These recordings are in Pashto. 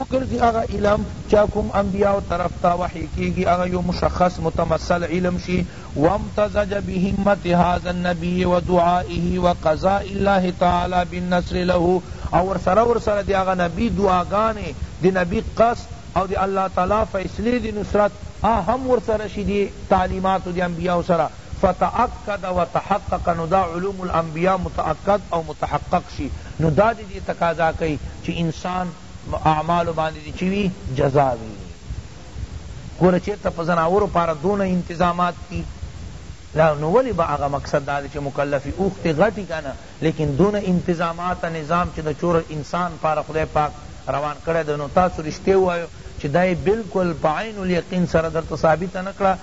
وګرځي هغه علم چه کوم انبیاؤ طرف ته وحی کیږي هغه یو مشخص متمثل علم شي وامتزج بهمت هذا النبی ودعائه وقضاء الله تعالی بالنصر له او ورسره ورسره د هغه نبی دعاګانې د نبی قصد او د الله تعالی فیصلې د نصرت هم ورسره شي دې تعلیماتو د انبیاؤ سره فتأکد وتحقق نو دا علوم الانبیاء متأکد او متحقق شی نو دا دی دی تقاضا کئی چی انسان اعمالو باندی دی چی وی جزا وی گوره چیرته په ځناورو پاره دونه انتظامات دی لا نو ولی به هغه مقصد دا دی چی مکلفی اوښتی غټی کنه لیکن دونه انتظامات نظام چی د چور انسان پاره خدای پاک روان کړی دی نو تاسو رشته ووایو چی دا یی بلکل په عین الیقین سره درته ثابته نکړه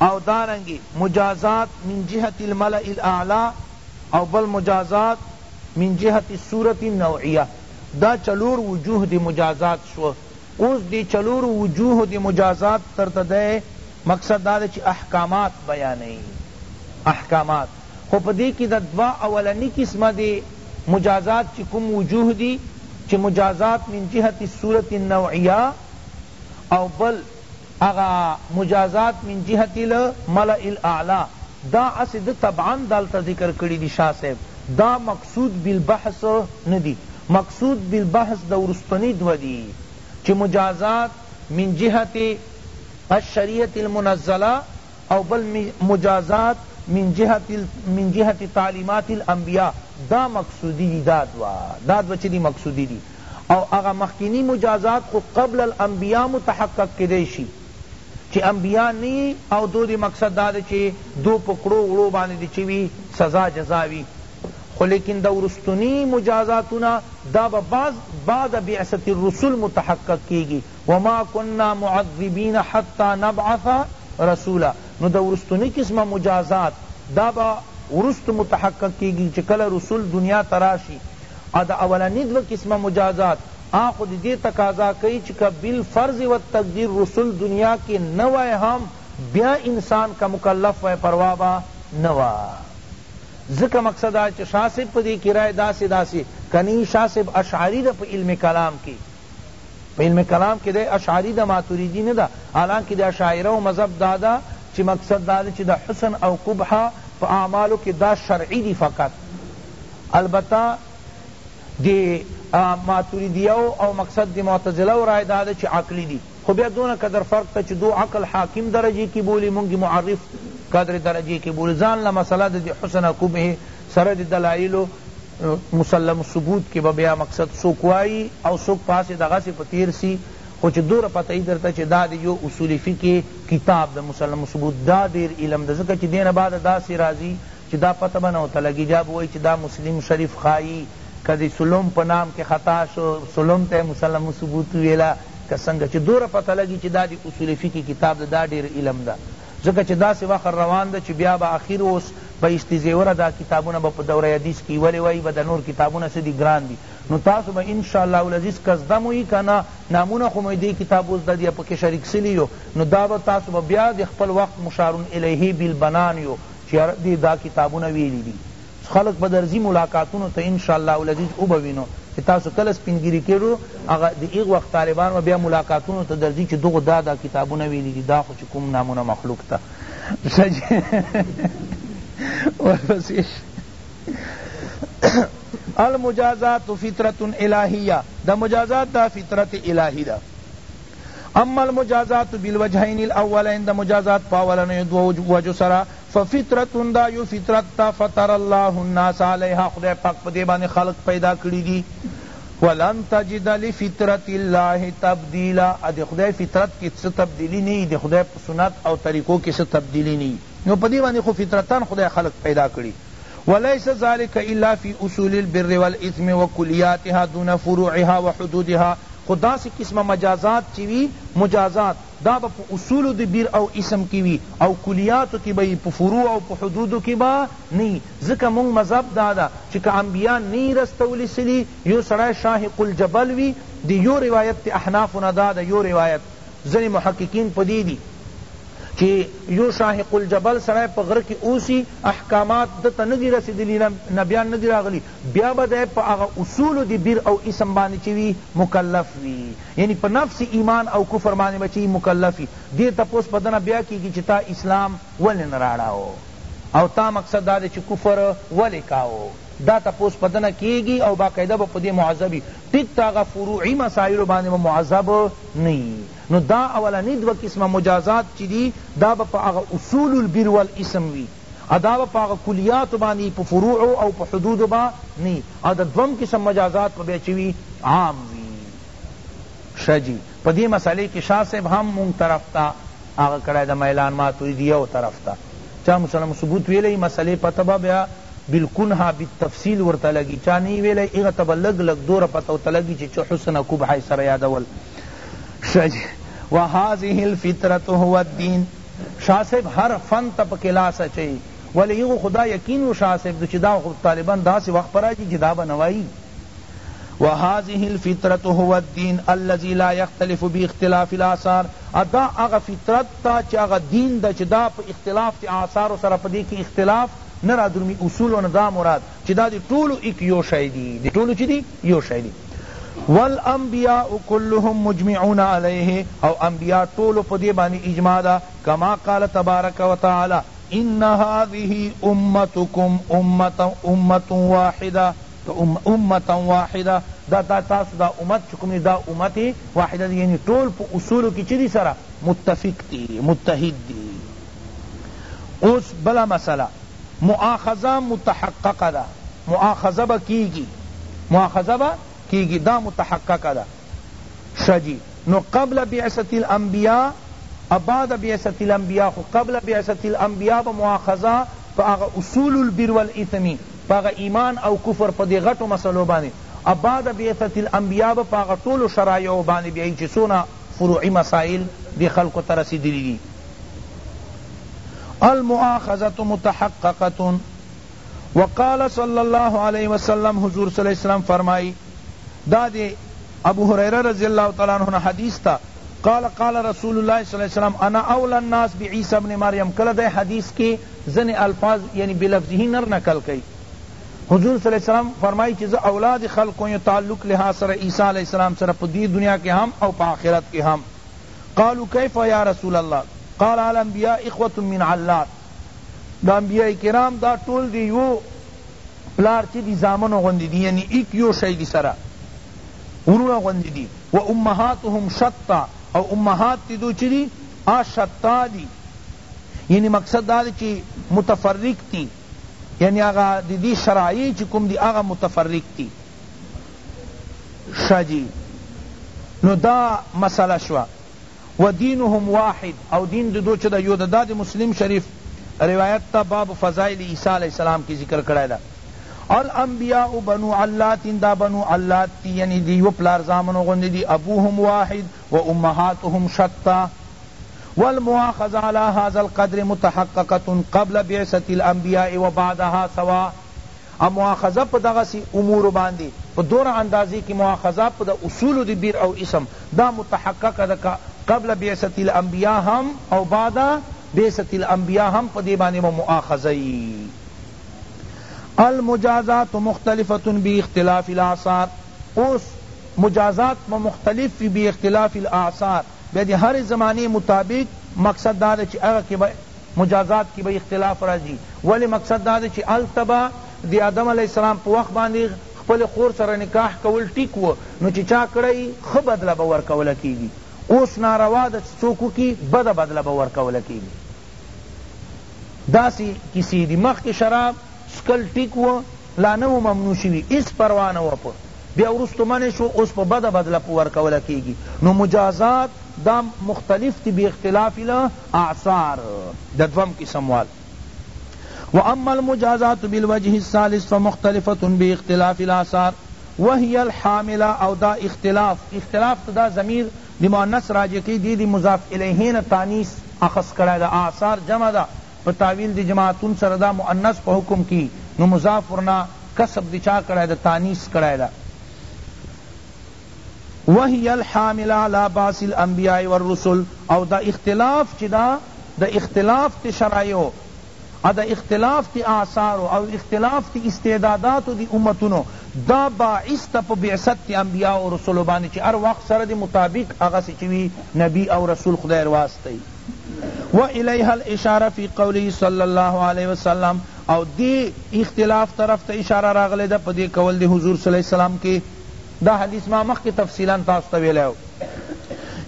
او دارنګ مجازات من جهة الملأ الاعلی او بل مجازات من جهة الصورة النوعیة دا چلور وجوه دی مجازات شو اوس دی چلورو وجوهو دی مجازات تر ته دی مقصد دا دی چی احکامات بیانوی احکامات خو په دی کی دا دوه اولنی قسمه دی مجازات چی کوم وجوه دی چی مجازات من جهة الصورة النوعیة او بل هغه مجازات من جهت الملأ الاعلی دا هسې ده طبعا دلته ذکر کړي دي شاه صاحب دا مقصود بالبحث نه دي مقصود بالبحث دا وروستني دوه دي چي مجازات من جهت الشریعة المنزلة او بل مجازات من جهت من جهت تعلیمات الانبیاء دا مقصودي دي دا دوه دا دوه چي دي مقصودي دي. او هغه مخکینی مجازات خو قبل الانبیاء متحقق کیدای شی چی انبیاء نه یی او دودی مقصد داده چی دو په کړو وړو باندی دی چه وی سزا جزا وی خو لیکن دا وروستنی مجازاتونه دا به بعض بعد بعثت الرسل متحقق کیږی وما کنا معذبین حتی نبعث رسولا نو دا وروستنی قسم مجازات دا به وروسته متحقق کیږی چی کله رسول دنیا ته راشی او د اولنی دوه قسمه مجازات آن خود دې تقاضا کوي چې که بالفرض والتقدیر رسول دنیا کې نه وای هم بیا انسان که مکلف وای پروا به نه وه ځکه مقصد دا چې شاه صاحب په دې کې رای داسې داسې کنی شاه صاحب اشعری ده په علم کلام کې په علم کلام کې دی اشعری ده ماتوریدی نه ده حالانکه د اشاعره مذهب دا ده چې مقصد دا ده چې د حسن او قبح په اعمالو کې دا شرعی دی فقط البته د ماتریدیه او مقصد د معتزله رای دا ده چی عقلی دی خو بیا دونه قدر فرق ته چی دو عقل حاکم درجه کی بولی مونږ معرف قدر درجه کی بولی ځان له مسله د حسن او قبح سره د دلایلو مسلم الثبوت کی به بیا مقصد څوک وایی او څوک پاسی دغسی په تیر سی خو چی دوره پته یی درته چی دا د یو اصول فقه کتاب د مسلم الثبوت دا ډیر علم ده ځکه چی دینه بعد داسی راځی چی دا پته به نه ورته لګی جا به وایی چی دا مسلم شریف ښایی که دی سلم په نام کی خطا شو سلم ته مسلم ثبوت ویلا که څنګه چی دوره پته لګی چی دا دی اصول فقه کتاب ده دا ډیر علم ده ځکه چی داسی وخت روان ده چی بیا به اخیر اوس په استزیوره دا کتابونه به په دوره حدیث کی ولی وایی به دا نور کتابونه څه دی ګران دی نو تاسو به ان شاء الله العزیز که زده مو یی کنه نامونه خو مو دی کتاب اوس ده دی پکی شریک سلی یو نو دا به تاسو به بیا دی خپل وقت مشارون الیه بالبنان یو چی عرب دی دا کتابونه ویلی دی څو خلک به درځی ملاقاتونو ته ان شاءالله العزیز او به وینو چی تاسو کله سپین ږیری کیږو هغه دی هغ وخت طالبان به بیا ملاقاتونو ته درځی چی دغو دا دا کتابونه ویلی دی دا خو چی کوم نامونه مخلوق ته ورپسی شی المجازات فطرة الهیه دا مجازات دا فطرت الهی ده اما المجازات بالوجهین الاولین دا مجازات پا اولنیو دو وجو سرا ففطرت دا یو فطرت تا فطر الله الناس علیہا خدای پاک پدی باندی خلق پیدا کړی دی ولن تجد لفطرت الله تبدیلا ادی خدای فطرت کی څه تبدیلی نی دی خدای په سنت او طریقو کی څه تبدیلی نی نو په دې باندې خو فطرتاً خدای خلق پیدا کړي ولیس ذلک الا فی اصول البر والاثم وکلیاتها دون فروعها وحدودها خو داسې قسمه مجازات چې وي مجازات دا به په اصولو د بر او اثم کې وي او کلیاتو کې به یې په فروع او په حدودو کې به نه وي ځکه مونږ مذهب دا ده چې که انبیاء نه وي رستولي سوي یو سړی شاهق الجبل وي د یو روایت د احنافو نه دا د یو روایت ځنی محققین په دی دی چی یو شاهق الجبل سړی په غره کی اوسی احکامات ده ته ندی رسیدلی نبیان ندی راغلی بیا به دی په هغه اصولو دی بیر او اسم باندی چه وی مکلف وی یعنی په نفس ایمان او کفر باندی به چه وی مکلف وی دی تپوس په ده نه بیا کیږی چه تا اسلام ولی نه راړاو او تا مقصد دا دی چه کفر ولی کاو دا تپوس په ده نه کیږی او باقاعده به په دی معذب وی ټیک په هغه فروعی مسایلو باندی به معذب نه یی نو دا اولنی دوه قسمه مجازات چی دی دا به په هغه اصول البر والاسم وی او دا به په هغه کلیاتو باندی وی په فروعو او په حدودو به نه وی او د دوهم قسم مجازات به بیا چی وی عام وی شه جی په دی مسئله کی شاه صاحب هم مونږ طرف ته هغه کړی ده میلان ماتوریدی یو طرف ته چا مسلم ثبوت ویلی مسئله پته به بیا بالکنها بالتفصیل ورته لګی چا نه ویلی هغه ته به لږ لږ دوره پته ورته لګی چی چه حسن قبح یې سره یادول شی وهذه الفطرة هو الدین شاه صاحب هر فن ته پکی لاس اچوی ولی هغه خو دا یقین وو شاه صاحب ته چی دا خو طالبان داسی وخت په راځی چی دا به نه وایی وهذه الفطرة هو الدین الذی لا یختلف باختلاف الاثار ادا هغه فطرت تا چه هغه دین ده چه دا په اختلاف چه آثارو سره په دی کی اختلاف نه رادرومی اصول او نه دا مراد چه دا دی ټولو ایک یو شی دی دی ټولو چه دی یو شی دی والانبیاء کلهم مجمعون علیه او انبیاء ټولو په دی باندی اجماع ده کما قال تبارک وتعالی ان هذه امتکم امة واحدة ته امة واحدة دا تا تاسو دا امت چه کوم دی دا امت واحدة دی یعنی ټول په اصولو کی چه دی سره متفق دی متحد دی اوس بله مسئله مؤاخذه متحققه ده مؤاخذه به کیږی مؤاخذه به کیږی دا متحققه ده شه جی نو قبل بعثة الانبیاء او بعد بعثة الانبیاء خو قبل بعثة الانبیاء به مؤاخذه په هغه اصول البر والاثم په هغه ایمان او کفر په دې غټو مسلو باندې او بعد بعثت الانبیاء به په هغه ټولو شرایعو باندې بیا یی چی څونه فروعی مسایل دې خلقو ته رسیدلی دی المؤاخذة متحققة وقال صلی الله علیه وسلم حضور صلی الله علیه وسلم فرمائی دا دے ابو هریرہ رضی اللہ تعالی عنہ حدیث تا قال قال رسول الله صلی الله علیه وسلم انا اولی الناس بعیسی ابن مریم کله دی حدیث کی ځنی الفاظ یعنی بلفظه نر نقل کئی حضور صلی اللہ علیہ وسلم فرمائی چی زه اولاد خلقو یو تعلق لحاظ سره عیسی علیہ السلام سره په دی دنیا کی هم او په آخرت کی هم قالوا کیف یا رسول الله قال الانبیاء اخوة من علات د انبیاء کرام دا ټول دی یو پلار چی دی زامنو غوندی دی یعنی ایک یو شی دی سره وروڼه غوندی دی و امهاتهم شتي او امهات تی دوی چه دی آ شتي دی یعنی مقصد دا دی چه متفرق تی یعنی هغه د دی شرایع چه کوم دی هغه متفرق تی شه جی نو دا مسئله شوه و دینهم واحد او دین د دوچ د یود دا د مسلم شریف روایت تا باب فضائل عیسی علیہ السلام کی ذکر کړای دا الانبیاء بنو علات دا بنو علات تی یعنی دی یو پلار زامنو غوندی دی ابوهم واحد و امهاتهم شتا والمواخذہ علی هذا القدر متحققۃ قبل بعثت الانبیاء و بعدها سوا او مؤاخذه په دغسی امورو باندی په دونه اندازی که مؤاخذه په د اصولو د بیر او اسم دا متحققه ده که قبل بعثة الانبیاء هم او بعد بعثة الانبیاء هم په دی باندی به مؤاخذه یی المجازات مختلفة باختلاف الاعصار اوس مجازات به مختلف وی باختلاف الاعصار بیا د هری زمانی مطابق مقصد دا ده چی هغه که به مجازات کی به اختلاف راځی ولی مقصد دا دی چی هلته به د آدم علیه السلام په وخت باندی خپل خور سره نکاح کول ټیک وو نو چی چا کړی یی ښه بدله به ورکول کیږی اوس ناروا ده چی څوک وکی بده بدله به ورکول کیږی داسی کیسی دی مخکی شراب څکل ټیک وو لا نه وو ممنوع شوي هیڅ پروا نه وه په بیا وروسته منع شو اوس په بده بدله په ورکوله کیږي نو مجازات دا مختلف دي باختلاف الاعصار د دویم قسم وال واما المجازات بالوجه الثالث فمختلفه باختلاف الاعصار وهي الحامله او دا اختلاف اختلاف ته دا ضمیر دی مؤنث راجع کیږي دی مضاف الیه نه تانیث اخذ کړی دا اعصار جمع ده په تاویل د جماعتون سره دا مؤنث په حکم کی نو مضاف ورنه کسب د چا کړی ده تانیث کړی ده وهی الحامله علی بعث الانبیاء والرسل او دا اختلاف چی دا د اختلاف تی شرایع او د اختلاف تی آثار او اختلاف تی استعدادات دی امتونو دا باعث ته په بعثت تی انبیاء او رسل باندې چی هر وخت سره دی مطابق هغه سی چی وی نبی او رسول خدای رواستای و الیها الاشارة فی قوله صلی الله علیه وسلم او دی اختلاف طرف ته اشاره راغلی ده په دی قول دی حضور صلی الله علیه وسلم کی دا حدیث ما مخکی تفصیلا تاسو ته ویلی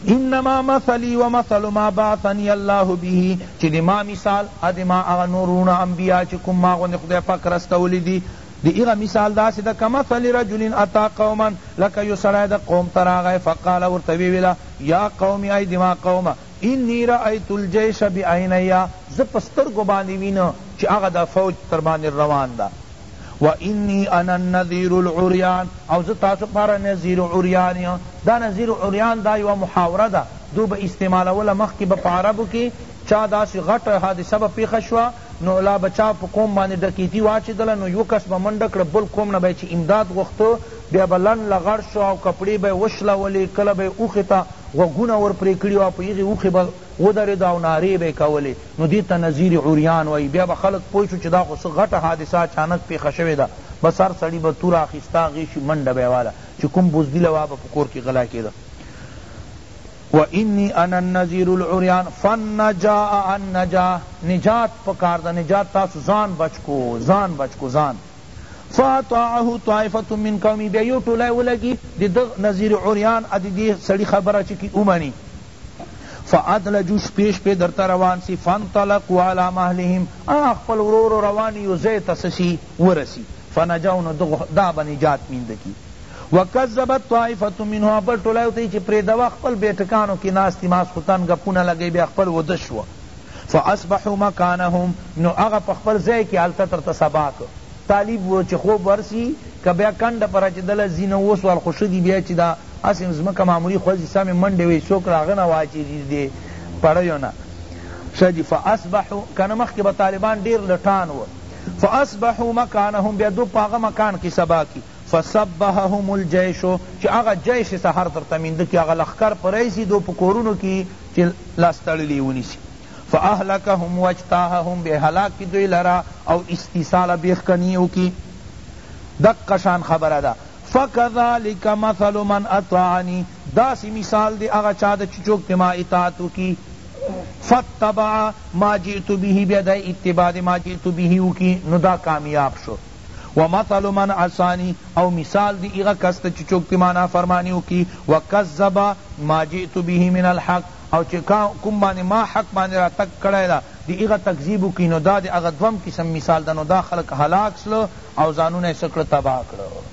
انما مثلی و مثل ما بعثنی الله به چی دی ما مثال ادی ما اغا نورون انبیاء چی کم ما غند خدای پاک رستولی دی د هغه مثال داسې ده کمثل رجل اتی قوما لکه یو سړی د قوم ته راغی فقال ورته وی ویل یا قوم ای دما قومه انی رأیت الجیش بعینی زه په سترګو باندې وینم چې هغه دا فوج تر باندې روان ده و انی انا النذیر العریان او زه تاسو لپاره نذیر عریان یم دا نذیر عریان دا یوه محاوره ده دوی به استعمالوله مخکې به په عربو کې چا داسې غټه حادثه به پیښه شوه نو لا به چا په قوم باندې ډکیتی واچیدله نو یوه کس به منډه کړه بل قوم نه به یې چې امداد غوښته بیا به لنډ لغړ شو او کپړې به یې وشلولې کله به یې اوښې ته غوږونه ور پرې کړي وه په هغې اوښې به ودریده او نارې به یې کولې نو دې ته نذیر عریان وایی بیا به خلک پوه شو چې دا خو څه غټه حادثه اچانک پیښه شوې ده بس هر سړي به توره اخیسته غیشي منډه به یې واله چې کوم بزدله وه هغه به په کور کې غلا کیده. و انی انا النذیر العریان فالنجاء النجاء نجات پکار دا نجات تاسو ځان بچ کو ځان بچ کو ځان فاطاعه طائفة من قومه بیا یو ټولی ولګی د ده نذیر عریان ا د دې سړي خبره چې کی ومني فادلجو شپې شپې درته روان سی فانطلقوا علی مهلهم هغه خپل ورو ورو روان یو ځای ته څه سي ورسي فنجوا نو دا به نجات مینده کی وکذبت طائفة منهم او بل ټولی ورته وی چی پریدوه خپل بیټکانو کی ناست دی ماسخوتن ګپونه لګی بیا خپل وده شوه فاصبحوا مکانهم نو هغه په خپل ځای کی هلته ترته سبا که طالب وو چی خوب ورسی که بیا کنډه په رچدله ځی نو اوس وال خو ښه دی بیا چی دا هسی مځمکه معمولی خوځی سمی منډی وهی څوک له هغه نه واچی جی دی پړیو نه ښه جی فاصبحوا کنه مخکی به طالبان ډیر لټان وه فاصبحوا مکانهم بیا دو په هغه مکان کی سبا کی فصبحهم الجیش چی هغه جیش سحر تر تمینده کی هغه لښکر پریسی دو په کورونو کی چی لاس تړلی یی ونیسی فاهلکهم واجتاحهم بیا هلاک کی دوی لره او استیصال بیخکنی یی وکی دک شان خبره ده فکذلک مثل من اطاعنی داسی مثال دی هغه چا ده چی چوک ته ما اطاعت وکی فاتبع ما جیت به بیا دی اتباع دی ما جیت به وکی نو دا کامیاب شو ومثل من عصانی او مثال دی هغه کس ته چه چوک ما نافرمانی وکی وکذب ما جئت به من الحق او چه کوم باندی ما حق باندی راتګ کړی ده دی هغه تکذیب وکی نو دا دی هغه دویم قسم مثال ده نو دا خلق هلاک سول او ځانونه یې څه کړل تباه کړل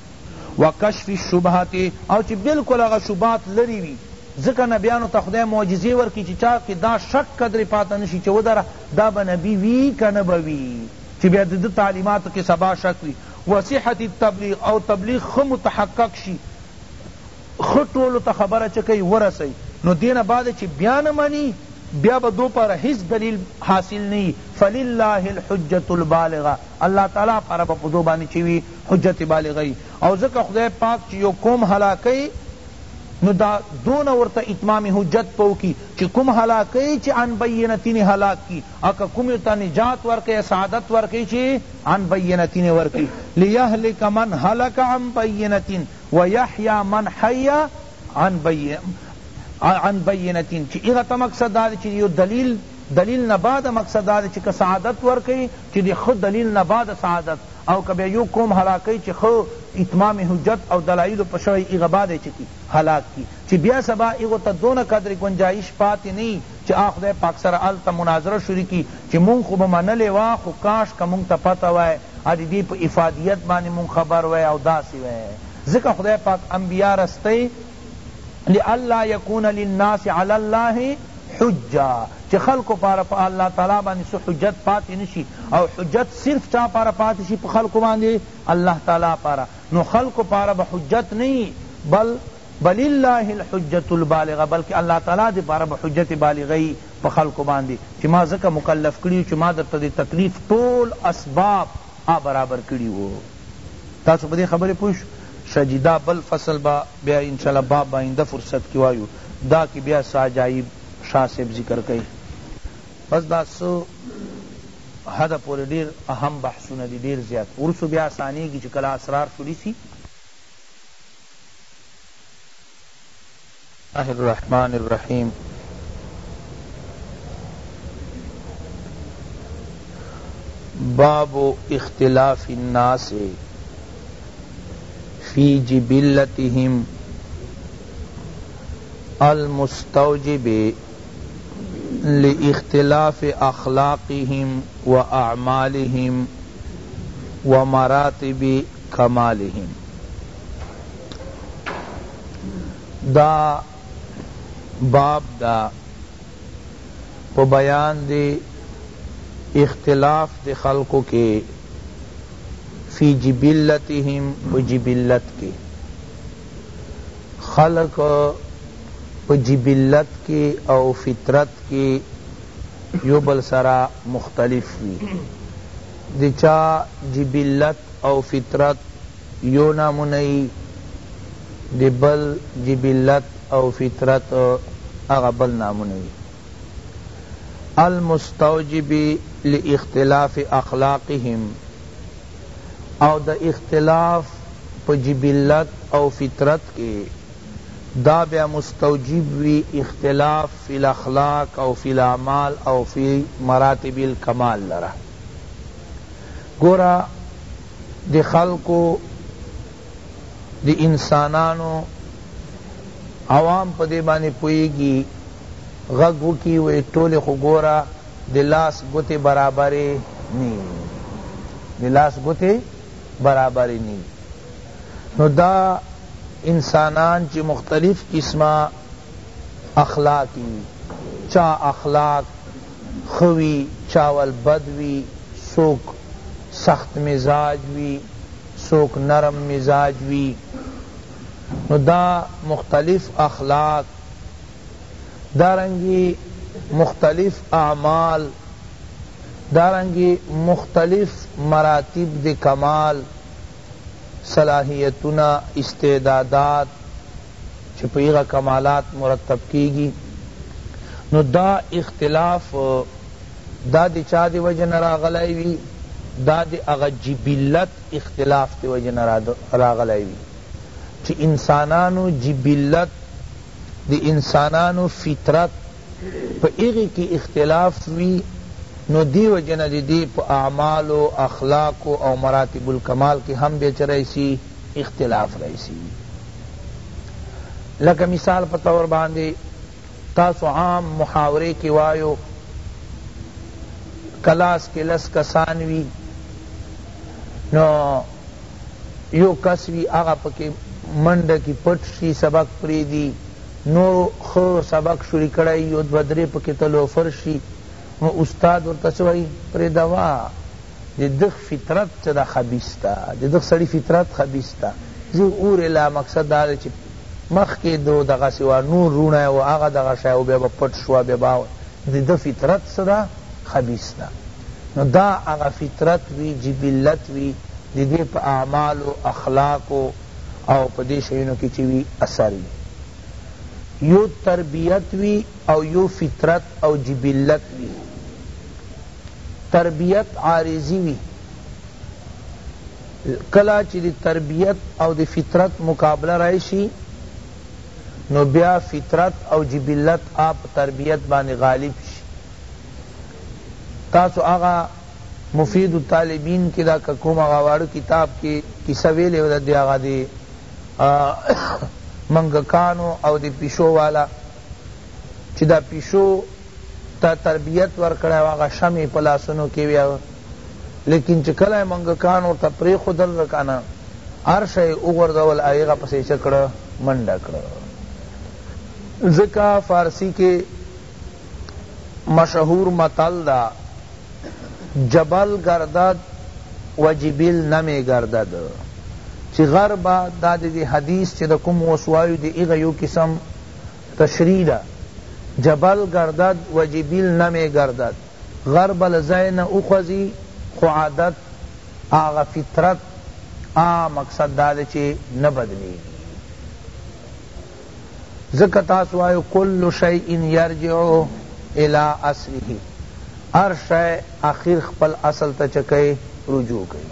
و کشف الشبهات او چی بلکل هغه شبهات لری وی ځکه نبیانو ته خدای معجزی ورکی چی چا کی دا شک قدری پاته نشی چی ودره دا به نبی وی که نه به وی چی بیا دده تعلیماتو کی سبا شک وی و صحة التبلیغ او تبلیغ ښه متحقق شی ښه ټولو ته خبره چه کئی ورسئی نو دینه بعد چی بیا نه منی بیا به دو پاره هیڅ دلیل حاصل نه یی فللہ الحجة البالغة الله تعالی پاره به په دو باندی چه وی حجت بالغه یی او ځکه خدای پاک چی یو قوم هلاکوی نو دا دونه ورته اتمام حجت په وکی چی کوم هلاکوی چی عن بینتین هلاک کی او که کوم ته نجات ورکی سعادت ورکی چی عن بینتین ورکی لیهلک من هلک عن بینتین ویحیا من حی عن بینتین عن بینتین چی ایغا تا مقصد دا دی چی یو دلیل دلیل نه بعد مقصد دا دی چی که سعادت ورکی چی دی خود دلیل نه بعد سعادت او که بیا یو قوم هلاکوی چی ښه اتمام حجت او دلایلو په شوی هغه با دی چه کی هلاک کی چی بیا سبا هغو ته دونه قدر ګنجایش پاتی نه یی چی آ خدای پاک سره هلته مناظره شروع کی چی مونږ خو به منلی وه خو کاش که مونږ ته پته وای او د دی په افادیت باندی مونږ خبر وای او داسی وای ځکه خدای پاک انبیا رستی لئلا یکون للناس علی الله حجة چه خلقو پاره په الله تعالی باندې څه حجت پاتی نشی او حجت صرف چا پاره پاتی شی په خلقو باندې الله تعالی پاره نو خلقو پاره به حجت نه یی بل بللّٰه الحجة البالغة بلکه الله تعالی دی پاره به حجت بالغه یی په خلقو باندې چه ما ځکه مکلف کړی یو چه ما درته د تکلیف ټول اسباب آ برابر کړی وو. تاسو په دې خبرې پوه شو شه جی دا بل فصل به بیا ان شاءالله باب آئنده فرصت کی وایو دا کی بیا څه عجایب شاه صاحب ذکر کئ بس دا څه حد پورې ډیر اهم بحثونه دي ډیر زیات ورسو بیا اسانیږي چې کله اسرار شروع شي اللہ الرحمن الرحیم باب اختلاف الناس فی جبلتهم المستوجب لاختلاف اخلاقهم واعمالهم ومراتب کمالهم دا باب ده په بیان دی اختلاف دی خلقو کی فی جبلتهم په جبلت کی خلق په جبلت کی او فطرت کی یو بل سره مختلف وی دی چا جبلت او فطرت يو نامونه يي د بل جبلت او فطرت هغه بل نامونه يي المستوجب لاختلاف اخلاقهم او د اختلاف په جبلت او فطرت کې دا بیا مستوجب وي اختلاف فی الاخلاق او فی الاعمال او فی مراتب الکمال لره ګوره د خلقو د انسانانو عوام په دې باندې پوهیږي غږ وکړي وایي ټولې خو ګوره د لاس ګوتې برابرې نه د لاس ګوتې برابرې نه نو دا انسانان چې مختلف قسمه اخلاقی چا اخلاق ښه وي چاول بد وي څوک سخت مزاج وي څوک نرم مزاج وي نو دا مختلف اخلاق دارنګه مختلف اعمال دارنګه مختلف مراتب د کمال صلاحیتونه استعدادات چه په هغه کمالات مرتب کیږی نو دا اختلاف دا د چا د وجه نه راغلی وی دا د هغه جبلت اختلاف د وجه نه راغلی وی چه انسانانو جبلت د انسانانو فطرت په هغی کی اختلاف وی نو دی وجه نه دی په اعمالو اخلاقو او مراتب الکمال کی هم بیا چه رئیسی اختلاف رئیسی لکه مثال په طور باندې تاسو عام محاورې کې وایو کلاس کې لس کسان وي نو یو کس وی هغه پکې منډه کې پټ شي سبق پریدي نور خو سبق شروع کړی یو دوه درې پکې تلوفر شي نو استاد ورته څه وایي پرېږده د دغ فطرت چه دا خبیث ده د دغ سړی فطرت خبیث ده زه اور لا مقصد دا ده چه مخکی دو دغه سوا نور روڼه او هغه دغه شای او بیا به پټ شو بیا به د ده فطرت څه ده خبیث ده نو دا هغه فطرت وی جبلت وی د دی په اعمالو اخلاقو او په دی شیونو کی چه وی اثر وی یو تربیت وی او یو فطرت او جبلت وی تربیت عارضی وی کله چی دی تربیت او دی فطرت مقابله راشی نو بیا فطرت او جبلت اپ تربیت باندی غالب شی تاسو هغه مفید الطالبین کی دا کوم هغه واړو کتاب کی کیسه ویلی و دی هغه دی منګکانو او دی پیشو والا چی دا پیشو ته تربیت ورکړی او هغه شمع یې په لاسونو کې وه لیکن چې کله یې منګکان ورته پرېښودل رکنه هر شی یې وغورځول او هغه پسې څه کړه منډه کړه ځکه فارسی کې مشهور متل ده جبل گردد و جبیل نمی گردد چی غر با دا دی حدیث چی دا کم وسوایو دی ایغا یو قسم تشریح ده، جبل ګردد و جبیل نمی ګردد، غر به له ځای نه وخوځي، خو عادت، هغه فطرت، آ، مقصد دا دی چې نه بدلېږي. ځکه تاسو وایو، کل شیء یرجع الی اصله، هر شی اخر خپل اصل ته چه کوي؟ رجوع کوي.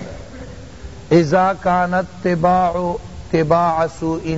اذا کانت طباع طباع سوء.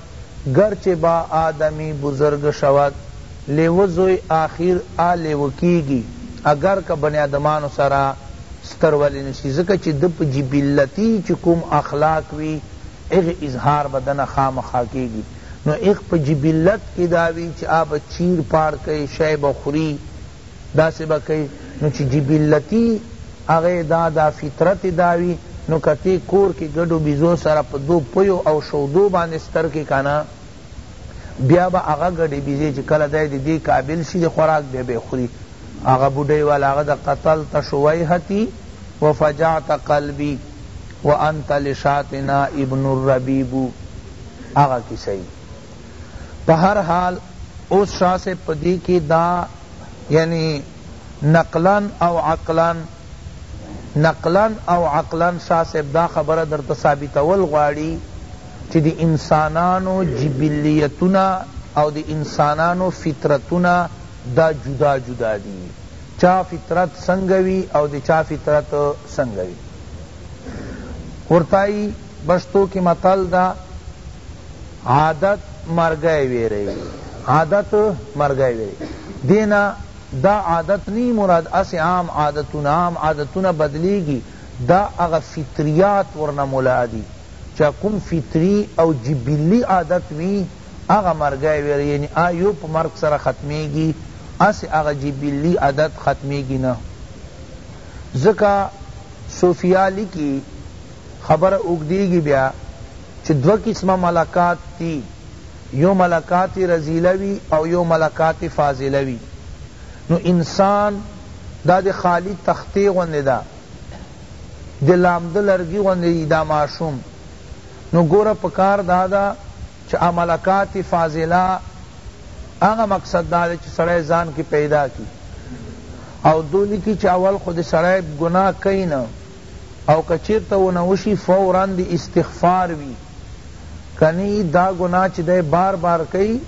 ګر چه با آدمی بزرګ شود لیوه زوی آخیر آ لیوه کیږی اګر که بنی آدمانو سره ستروالی نه شی ځکه چه ده په جبلتی چه کوم اخلاق وی هغی اظهار به ده نه خامخا کیږی نو هغ په جبلت کی دا وی چه آ به چیر پاړ کئ شی به خوری داسې به کئ نو چې جبلتي هغه دا دا فطرت دا وي نو که تۀ کور کې ګډو بيزو سره په دو پيو او شودو باندې ستر کړې کنه بيا به هغه ګډې بيزې چې کله دی د دې قابل شي د خوراک بيا به يې خوري هغه بوډۍ والا هغه ده قتلت شويهتي وفجعت قلبي وانت لشاتنا ابن الربيب هغه کيسه يي په هر حال اوس شاه صاحب په دې کې دا یعنی نقلاً او عقلاً نقلاً او عقلاً شاه صاحب دا خبره درته ثابتول غواړي چې د انسانانو جبلیتونه او د انسانانو فطرتونه دا جدا جدا دي چا فطرت څنګه وي او د چا فطرت څنګه وي ورته پښتو کی متل ده عادت مرګی ویری عادت مرګی ویری دینه دا عادت نه مراد اسی عام عادتونه عام عادتونه بدلیږی دا هغه فطریات ورنه ملا دی چه کوم فطری او جبلی عادت وی هغه مرګی ویری یعنی آیو په مرګ سره ختمیږی اسی هغه جبلی عادت ختمیږی نه ځکه صوفیا لیکی خبره اوږدیږی بیا چی دوه قسمه ملکات دی یو ملکات رذیله وی او یو ملکات فاضله وی نو انسان دا د خالی تختی غوندی ده د لامده لرګی غوندی دی دا ماشوم نو ګوره پکار داده چی هغه ملکات فاضله هغه مقصد داده چی سړی ځان کی پیدا کی او دو لیکی چی اول خو دی سړی ګناه کئی نه او که چیرته ونه وشی فورا دی استغفار وی کنی دا ګناه چی دی بار بار کئی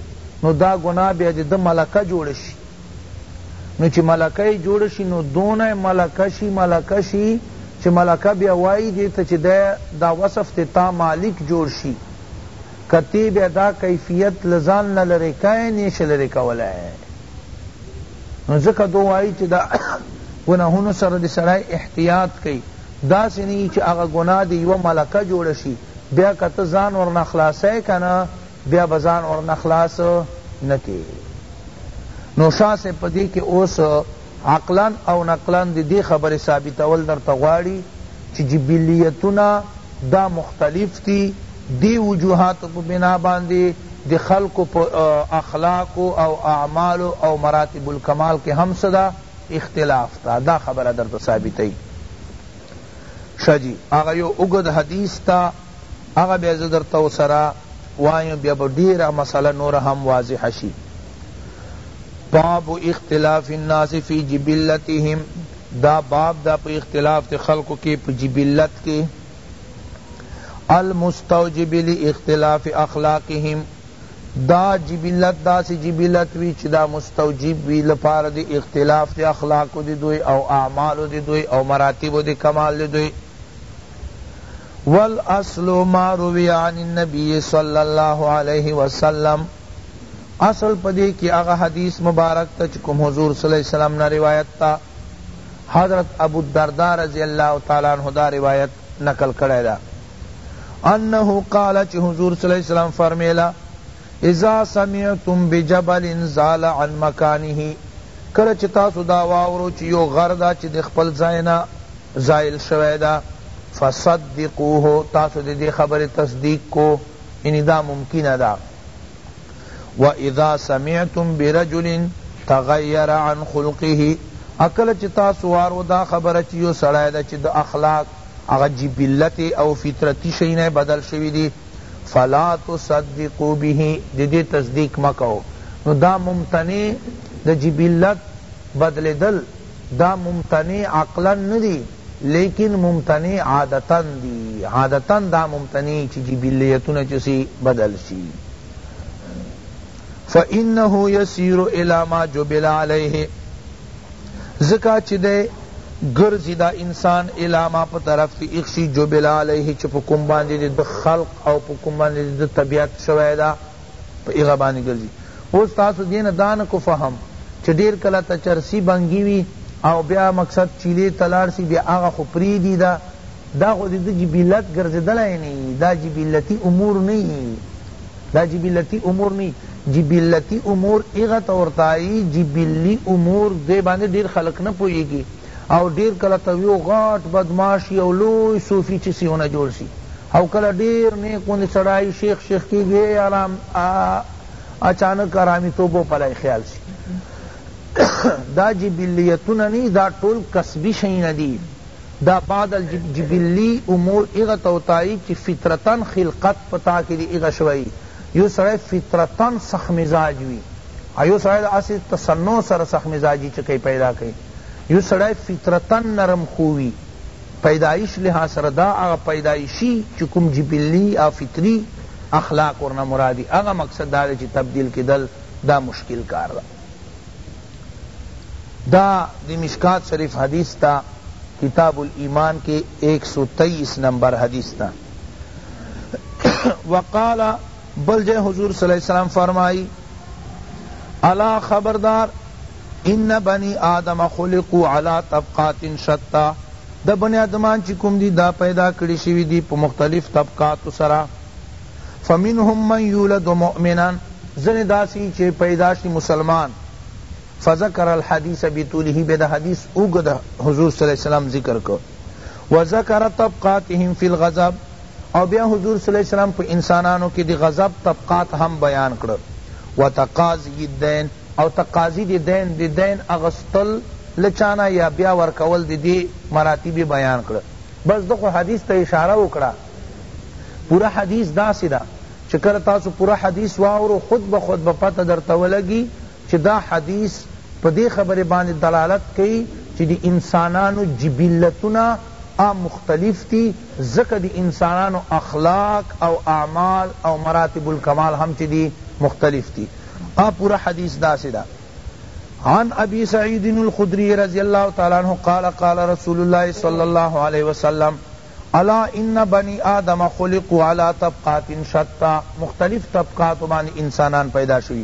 نو دا ګناه بیا دی ده ملکه جوړه شی نو چی ملکه یی جوړه شی نو دونه ملکه شی ملکه شی چی ملکه بیا وایی دی ته چی دی دا وصف تی تا مالک جوړ شی که تی بیا دا کیفیت له ځان نه لری کئی نیشی لری کولای نو ځکه دو وایی چی دا ګناهونو سره دی سړی احتیاط کئی داسی نه یی چی هغه ګناه دی یوه ملکه جوړه شی بیا که ته ځان ورنه خلاصی کنه بیا به ځان ورنه خلاص نه کی نو شاه صاحب په دی کی اوس عقلا او نقلا دی دی خبری ثابتول درته غواړی چی جبلیتونه دا مختلف دی دې وجوهاتو په بنا باندې د خلقو په اخلاقو او اعمالو او مراتب الکمال کې هم څه ده اختلاف ده دا خبره درته ثابتوي شه جي هغه يو اوږد حديث ده هغه بيا زه درته ورسره وایم بیا به ډیره مسله نور هم واضح شي باب اختلاف الناس فی جبلتهم دا باب دا په اختلاف تے خلقو کے پا جبلت کے المستوجب لاختلاف اخلاقهم دا جبلت داسی جبلت وی چی دا مستوجب وی لپاره دی اختلاف دی اخلاقو دی دوی او اعمالو دی دوی او مراتبو دی کمال دی دوی والاصل ما روی عن النبی صلی اللہ علیہ وسلم اصل په دی کی هغه حدیث مبارک ته چی کوم حضور صلی الله علیه وسلم نه روایت ته حضرت ابو الدرداء رضی الله تعالی عنه دا روایت نقل کړی ده انه قال چی حضور صلی الله علیه وسلم فرمیلا اذا سمعتم بجبل زال عن مکانه کله چی تاسو دا واورو چی یو غر دا چی د خپل ځای نه زائل شوی ده فصدقوه تاسو دی دی خبر تصدیق کو یعنی دا ممکنه ده و اذا سمعتم برجل تغیر عن خلقه اکل چی تاسو وارو دا خبره چی یو سړی ده چی د اخلاق هغه جبلت او فطرتی شی نه بدل شوی دی فلا تصدقوا به د دې تصدیق مکو نو دا ممتنع د جبلت بدلیدل دا ممتنع عقلا ندی لیکن ممتنع عادتا دی عادتا دا ممتنع چی جبلیتونه چسی بدل شی فانه یسیر الی ما جبل علیه ځکه چې دی ګرځي دا انسان الی ما په طرف تی اخشی جبل علیه چې په کوم باندې د خلق او په کوم باندې د طبیعت شوی دا په هغه باندې ګرځي اوس تاسو دې نه دا نه کو فهم چې ډېر کله ته چرسي بنګي وي او بیا مقصد چیلې ته لاړ سي بیا هغه خو پرېږدي دا دا خو د ده جبلت ګرځېدلی نه وي دا جبلتي امور نه وي دا جبلتي امور نه جبلتي امور هغه ته ورته وایي جبلي امور دې باندې ډېر خلک نه پوهېږي او ډېر کله ته یو غټ بدمعاش یو لوی صوفي چسي ونه جوړ سي او کله ډیر نیک غوندی سړای شیخ شیخ کیږی ای آرام آ اچانک آرامی توب او پلای خیال سی دا جبلیتونه نی دا ټول کسبی شیونه دی دا بعد الجبلی امور اغه توتای چی فطرتا خلقت پتا کی دی اغه شوی یو سړی فطرتا سخ مزاج وی ایو سړی دا اسی تصنع سره سخ مزاجی چکی پیدا کئی یو سړی فطرتا نرم خوی پيدايش لحاظ سره دا هغه پيدايشي چي کوم جبلي او فطري اخلاق ورنه مراد دي هغه مقصد دا دی چي تبديل کيدل دا مشکل کار ده دا د مشکاة شريف حديث ته کتاب الایمان کې ایک سو تئیس نمبر حدیث تا وقال بل جے حضور صلی اللہ علیہ وسلم فرمائی الا خبردار ان بنی آدم خلقو علی طبقات شتی دا بنی آدمان چی کوم دی دا پیدا کړی شوی دی په مختلف طبقاتو سره فمنهم من یولد مؤمنا ځنی داسی چی پیدا شی مسلمان فذکر الحدیث بطوله بیا دا حدیث اوږد حضور صلی الله علیه وسلم ذکر کړ وذکر طبقاتهم فی الغضب او بیا حضور صلی الله علیه وسلم په انسانانو کی دی غضب طبقات هم بیان کړ وتقاضی الدین او تقاضی د دین د دین اغستل له چا نه یا بیا ورکول د دې مراتب یې بیان کړه بس ده خو حدیث ته اشاره وکړه پوره حدیث داسې ده چې کله تاسو پوره حدیث واورو خود به خود به پته درته ولګي چې دا حدیث په دې خبرې باندې دلالت کوي چې د انسانانو جبلتونه آ مختلف دي ځکه د انسانانو اخلاق او اعمال او مراتب الکمال هم چې دي مختلف دي ا پورا حدیث داسی دا عن ابی سعید الخدری رضی اللہ تعالی عنہ قال قال رسول اللہ صلی اللہ علیہ وسلم الا ان بنی آدم خلقوا على طبقات شتى مختلف طبقات بان انسانان پیدا شوی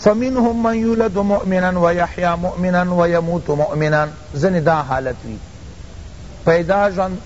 فمنهم من یولد مؤمنا ویحیا مؤمنا ویموت مؤمنا زن دا حالت وی پیدا جن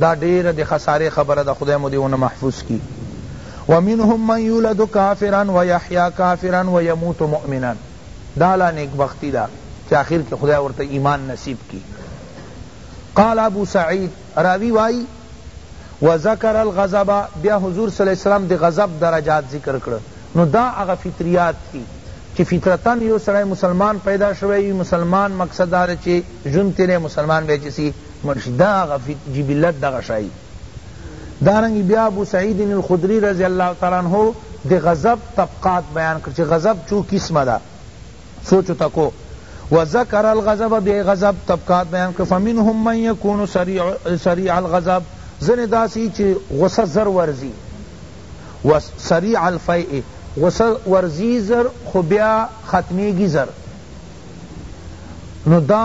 دا ډیره د خساری خبره ده خدای مو دی ونه محفوظ کی ومنهم من یولد کافرا ویحیا کافرا ویموت مؤمنا دا لا نیکبختی ده چی اخر کی خدای ورته ایمان نصیب کی قال ابو سعید راوی وائی وذکر الغضب بیا حضور صلی اللہ علیہ وسلم دی غضب درجات ذکر کړ نو دا هغه فطریات دی چی فطرتا یو سړی مسلمان پیدا شوی وی مسلمان مقصد دا چی ژوند تیره مسلمان بیا چی سی مړ شي دا هغه جبلت دغه شای دی دارنګ بیا ابو سعید الخدری رضی الله تعالی عنہ د غضب طبقات بیان کړ چې غضب چو قسم ده سوچ تکو وذکر الغضب بی غضب طبقات بیان کړ فمنهم من یکون سریع, سریع الغضب زن داسی چې غصه زر ورزی و سریع الفیع غصه ورزی زر خو بیا ختمیگی زر نو دا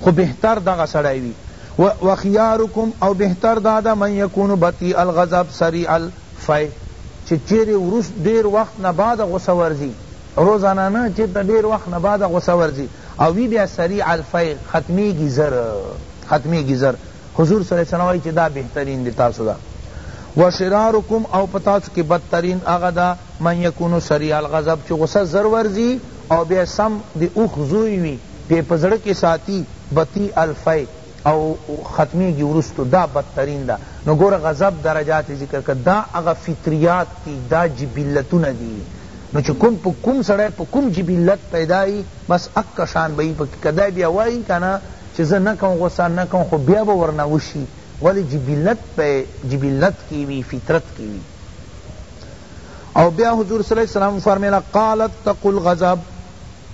خو بهتر دغه سړی وی وخيارکم او بهتر دادا من يكون بطيء الغضب سريع الفي چه چیر ورس ډیر وخت نه بعد غصه ورزی روزانه نه چیر ته ډیر وخت نه بعد غصه ورزی او وی بیا سریع الفی ختمیږي زر ختمیږي زر حضور صلی الله علیه وسلم وایي چې دا بهترین دی تاسو دا و شرارکم او پتاسو کی بدترین اغدا من یکونو سریع الغضب چو غصه زر ورزی او بیا سم د اوښ زوی وي پۀ په زړۀ کې ساتي بتي الفی او ختمېږي وروستو دا بدترین ده نو ګوره غضب درجات ذکر کړه دا هغه فطریات دي دا جبلتونه دي نو چې کوم په کوم سړی په کوم جبلت پیدا وي بس اکه شان به وي په کې که دا بیا وایي کنه چې زه نه کوم غصه نه کوم خو بیا به ورنه وشي ولې جبلت پۀ جبلت کې وي فطرت کې وي. او بیا حضور صلی الله علیه وسلم فرمیلا قال اتقوا الغضب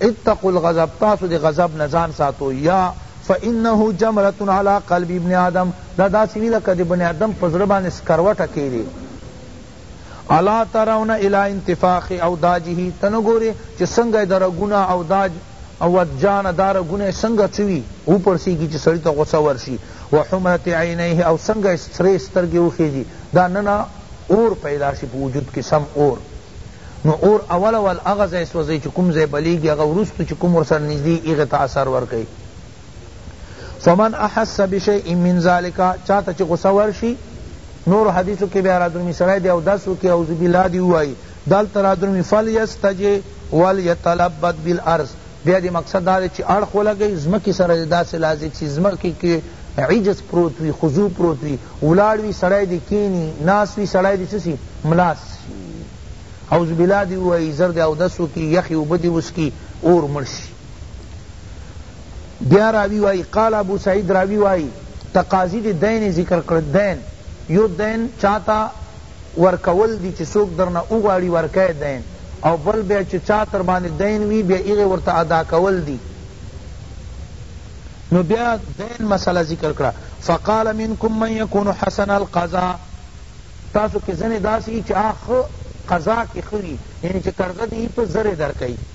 اتقوا الغضب تاسو دی غضب نه ځان ساتو یا فانه جمره علی قلب ابن آدم دا داسی وی لکه دی بن آدم پزړه باندې سکروټه کیری الا ترون الى انتفاخ اوداجه تنګوره چې څنګه درګونه اوداج عوض جانه دا رګونه څنګه څه وي وپړسیږي چې سړي ته غصه ورشي وحمرت عینیه او څنګه یې سرې سترګې وخیژي دا ننه اور پیدا شي په وجود کې سم اور نو اور اول اول هغه ځای سوځوي چې کوم ځای بلیږي هغه وروسته چې کوم ورسره نږدې هغه ته اثر ورکوي فمن احس بشیء من ذلک چاته چې غصه ورشي نور حدیثو کې بیا رادرمی سړی دی او دس وکي اعوذ بالله دی وایي دلته رادرمی فلیستجی ولیتلبد بالارض بیا دی مقصد دا دی چې اړخ ولګي ځمکې سره دی داسې لازق سي ځمکې کې عجز پروت وي خضوع پروت وي ولاړ وي سړی دی کینی ناس وي سړی دی څه سي ملاس شي اعوذ بالله دی وایي زر دی اودس وکي یخې اوبه دی وسکي اور مړ شي بیا راوی وائی قال ابو سعید راوی وائی تقاضی دی دین ذکر کړ دین یو دین چاته ورکول دی چی سوک درنه وغواړي ورکه دین او بل بیا چی چا تر باندې دین وی بیا هغه ورته ادا کول دی نو بیا دین مسئلہ ذکر کړه فقال منکم من یکون حسن القضاء تاسو کې ځنه داسی چې اخ قضا کې خوی یعنی چې قرضه دی په زره درکې